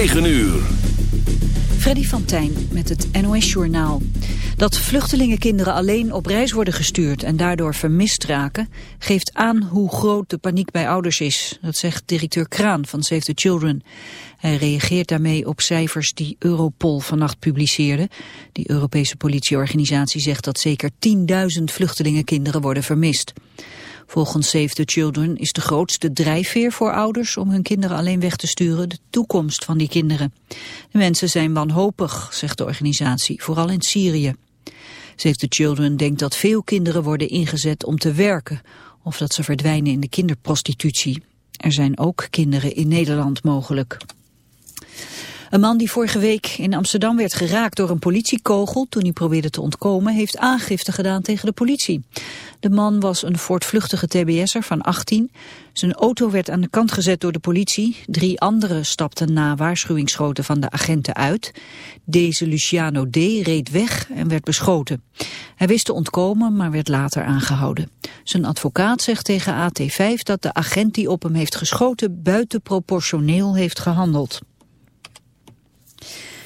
9 uur. Freddy van Tijn met het NOS-journaal. Dat vluchtelingenkinderen alleen op reis worden gestuurd en daardoor vermist raken... geeft aan hoe groot de paniek bij ouders is. Dat zegt directeur Kraan van Save the Children. Hij reageert daarmee op cijfers die Europol vannacht publiceerde. Die Europese politieorganisatie zegt dat zeker 10.000 vluchtelingenkinderen worden vermist. Volgens Save the Children is de grootste drijfveer voor ouders om hun kinderen alleen weg te sturen de toekomst van die kinderen. De mensen zijn wanhopig, zegt de organisatie, vooral in Syrië. Save the Children denkt dat veel kinderen worden ingezet om te werken of dat ze verdwijnen in de kinderprostitutie. Er zijn ook kinderen in Nederland mogelijk. Een man die vorige week in Amsterdam werd geraakt door een politiekogel toen hij probeerde te ontkomen, heeft aangifte gedaan tegen de politie. De man was een voortvluchtige tbs'er van 18. Zijn auto werd aan de kant gezet door de politie. Drie anderen stapten na waarschuwingsschoten van de agenten uit. Deze Luciano D. reed weg en werd beschoten. Hij wist te ontkomen, maar werd later aangehouden. Zijn advocaat zegt tegen AT5 dat de agent die op hem heeft geschoten buitenproportioneel heeft gehandeld.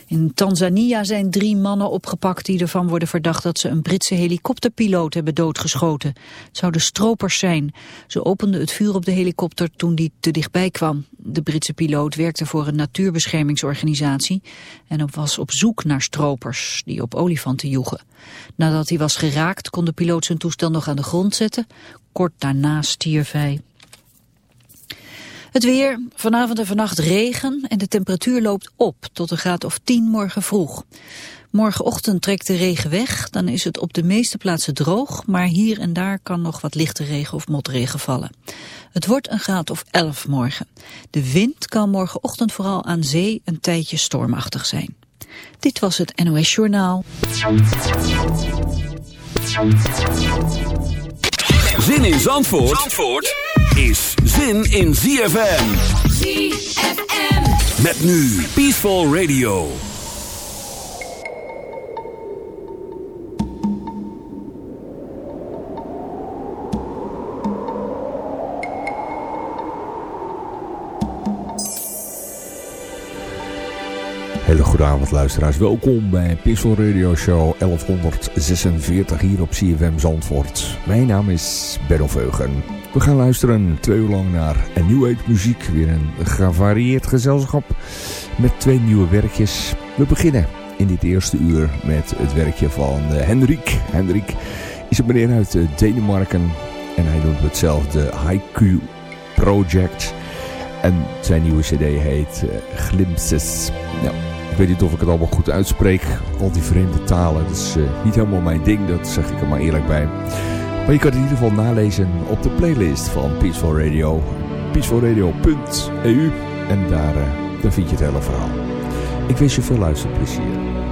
In Tanzania zijn drie mannen opgepakt die ervan worden verdacht dat ze een Britse helikopterpiloot hebben doodgeschoten. Het zouden stropers zijn. Ze openden het vuur op de helikopter toen die te dichtbij kwam. De Britse piloot werkte voor een natuurbeschermingsorganisatie en was op zoek naar stropers die op olifanten joegen. Nadat hij was geraakt kon de piloot zijn toestel nog aan de grond zetten. Kort daarna stierf hij. Het weer, vanavond en vannacht regen en de temperatuur loopt op tot een graad of 10 morgen vroeg. Morgenochtend trekt de regen weg, dan is het op de meeste plaatsen droog, maar hier en daar kan nog wat lichte regen of motregen vallen. Het wordt een graad of 11 morgen. De wind kan morgenochtend vooral aan zee een tijdje stormachtig zijn. Dit was het NOS Journaal. Zin in Zandvoort? Zandvoort? Is zin in ZFM. ZFM. Met nu Peaceful Radio. Hele goede avond luisteraars. Welkom bij Peaceful Radio Show 1146 hier op CFM Zandvoort. Mijn naam is Benno Veugen. We gaan luisteren twee uur lang naar een New Age muziek. Weer een gevarieerd gezelschap met twee nieuwe werkjes. We beginnen in dit eerste uur met het werkje van uh, Hendrik. Hendrik is een meneer uit uh, Denemarken. En hij doet hetzelfde Haiku Project. En zijn nieuwe cd heet uh, Glimpses. Nou, ik weet niet of ik het allemaal goed uitspreek. Al die vreemde talen, dat is niet helemaal mijn ding. Dat zeg ik er maar eerlijk bij. Maar je kan het in ieder geval nalezen op de playlist van Peaceful Radio. peacefulradio.eu En daar, uh, daar vind je het hele verhaal. Ik wens je veel luisterplezier.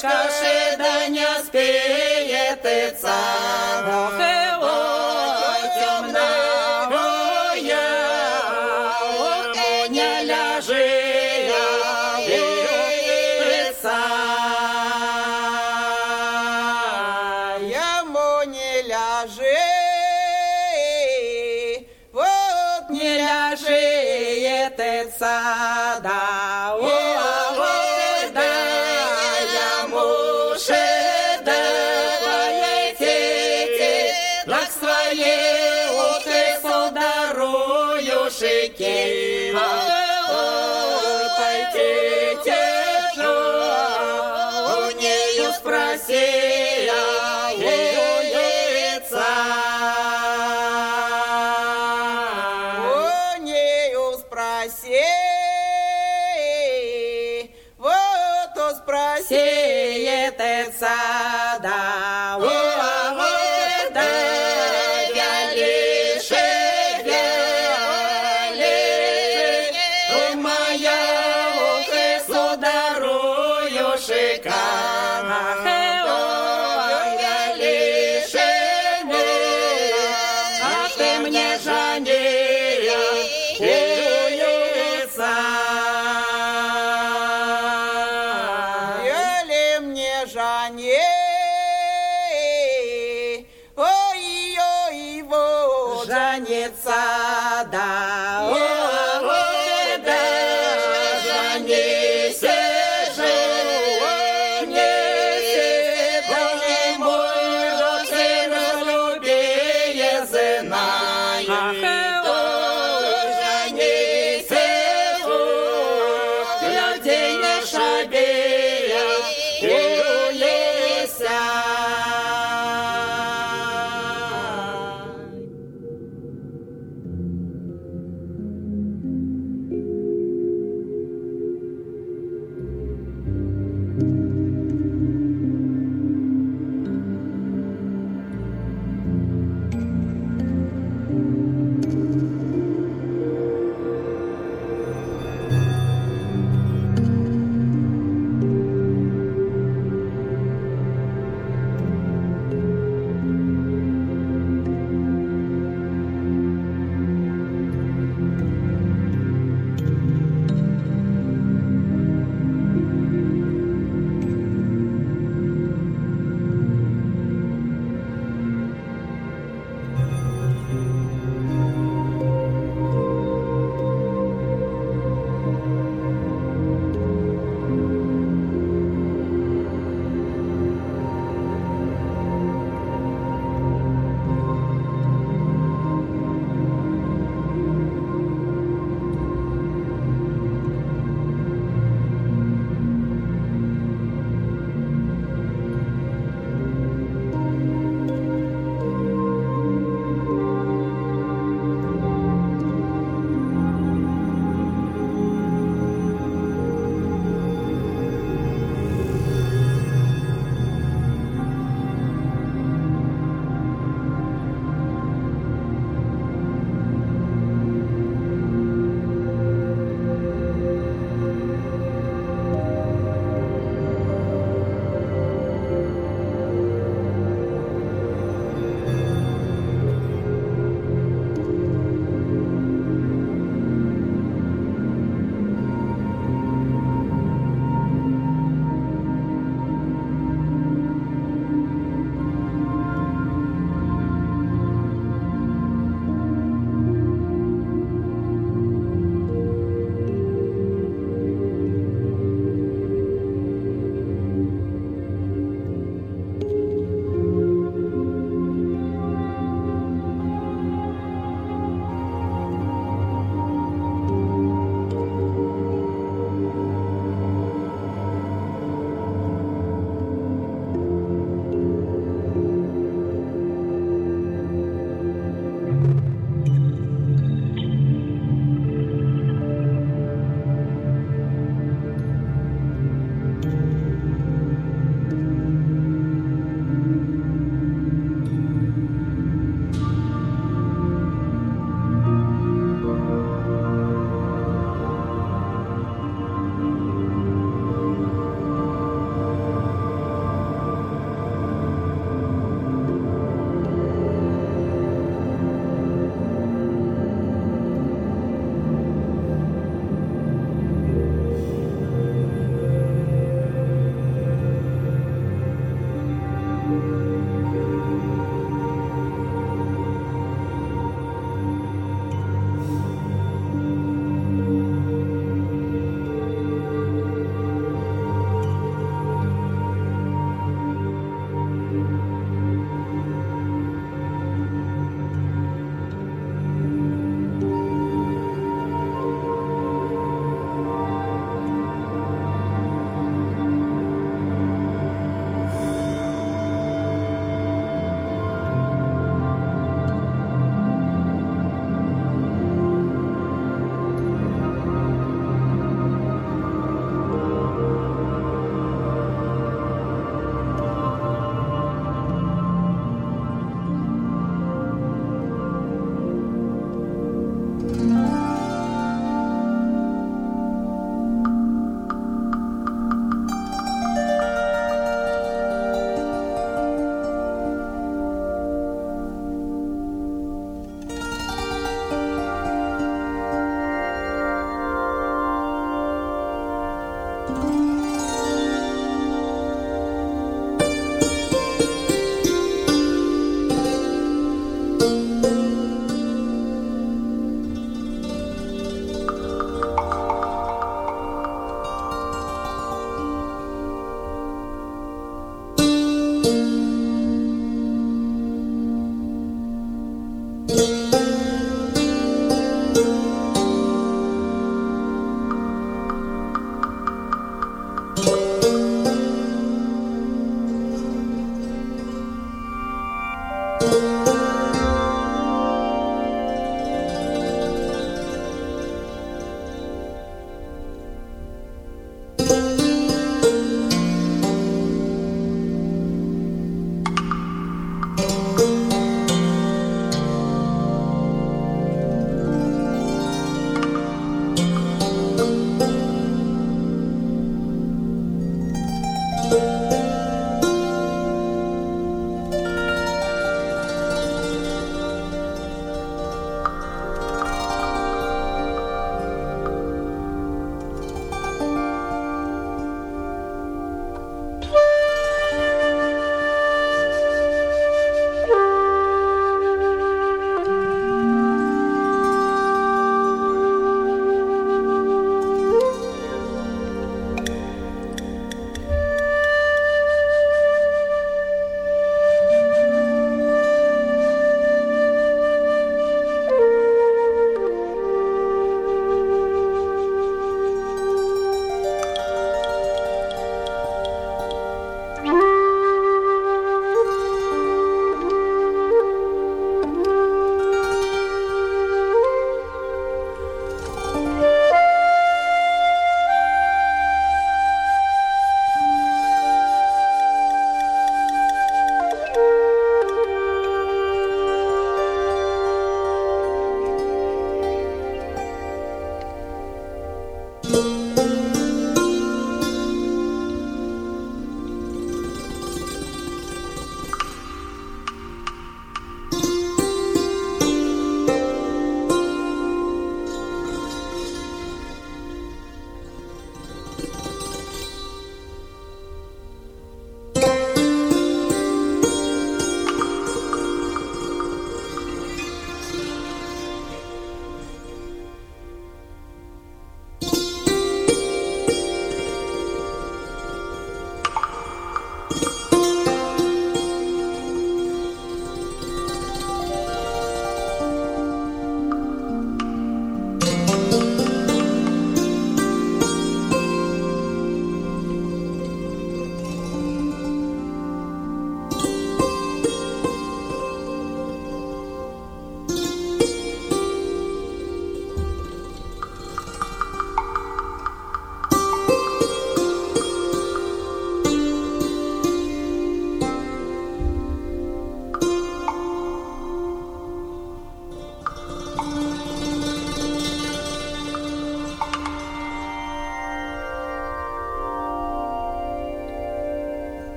каши, да не спеет и Ой,